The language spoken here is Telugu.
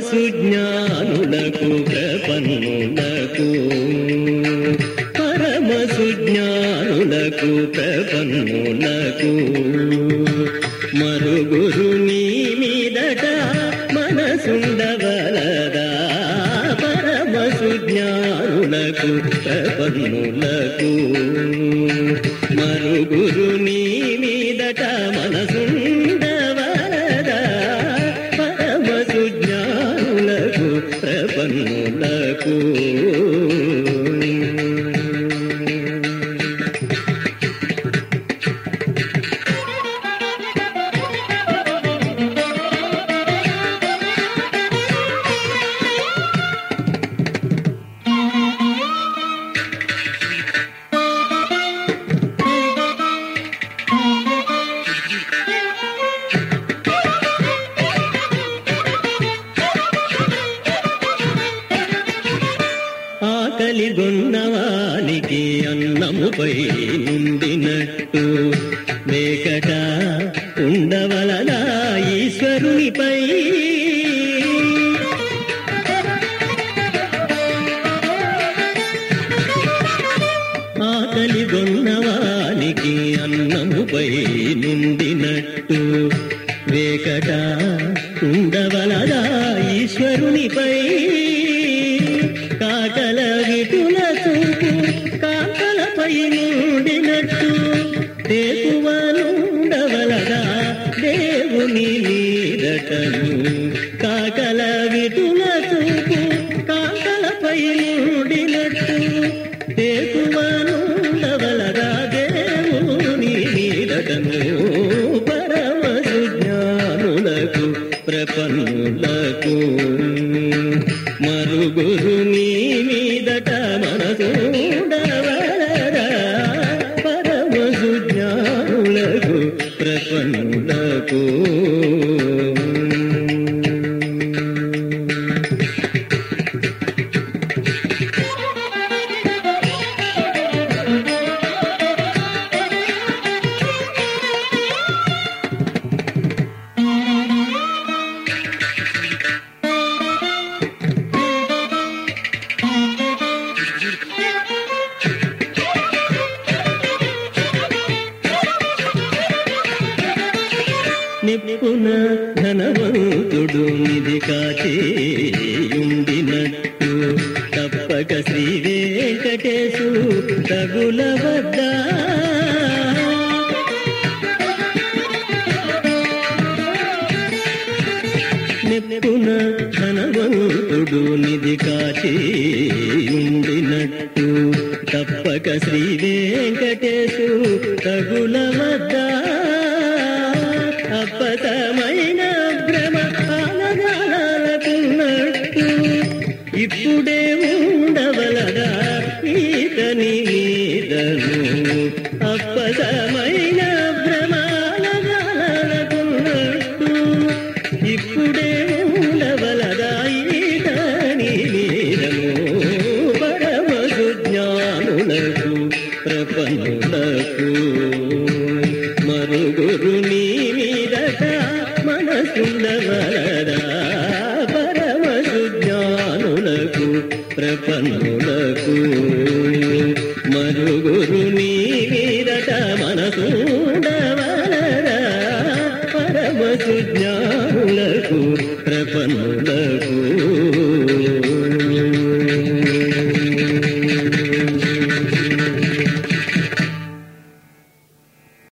సుజ్ఞానులకు ప్రపన్నులకు. పరమ సుజ్ఞానులకు ప్రపన్నులకు. మరుగురు నీ మీదట మనసుండవలదా. పరమ సుజ్ఞానులకు ప్రపన్నులకు. ప్రపన్నులకు ఆకలి గొన్నవానికి నుండినట్టు మేకట ఉండవలనా ఈశ్వరునిపై? ఆకలి గొన్నవానికి అన్నముపై నుండినట్టు వేకట ఉండవలదా ఈశ్వరునిపై? నుండినట్టు దేకువనుండవలదా దేవుని నీరటను కాకల విటుల చూపు కాకలపై నుండినట్టు దేకువనుండవలదా దేవుని నీరటను పరమసు జ్ఞానులకు ప్రపన్నులకు మరుగురు నీ మీదట మనసు ప్రపన్నులకు నిప్పున ధనవంతుడు నిధి కాచేయుండినట్టు. తప్పక శ్రీ వెంకటేశు తగుల వద్ద. నిప్పున ధనవంతుడు నిధి కాచేయుండినట్టు. తప్పక శ్రీ వెంకటేశు తగుల వద్దా. ఇప్పుడే ఉండవలదా ఈతని మీదను అప్పదమైన భ్రమాలగాలకున్నట్టు ఇప్పుడే ఉండవలదా ఈతని మీదను పరమసు జ్ఞానులకు ప్రపన్నులకు మరుగురు నీ మీదట మనసుండవలదా? ప్రపన్నులకు మరుగురు నీ మీదట పరమసు జ్ఞానులకు సుజ్ఞానులకు ప్రపన్నులకు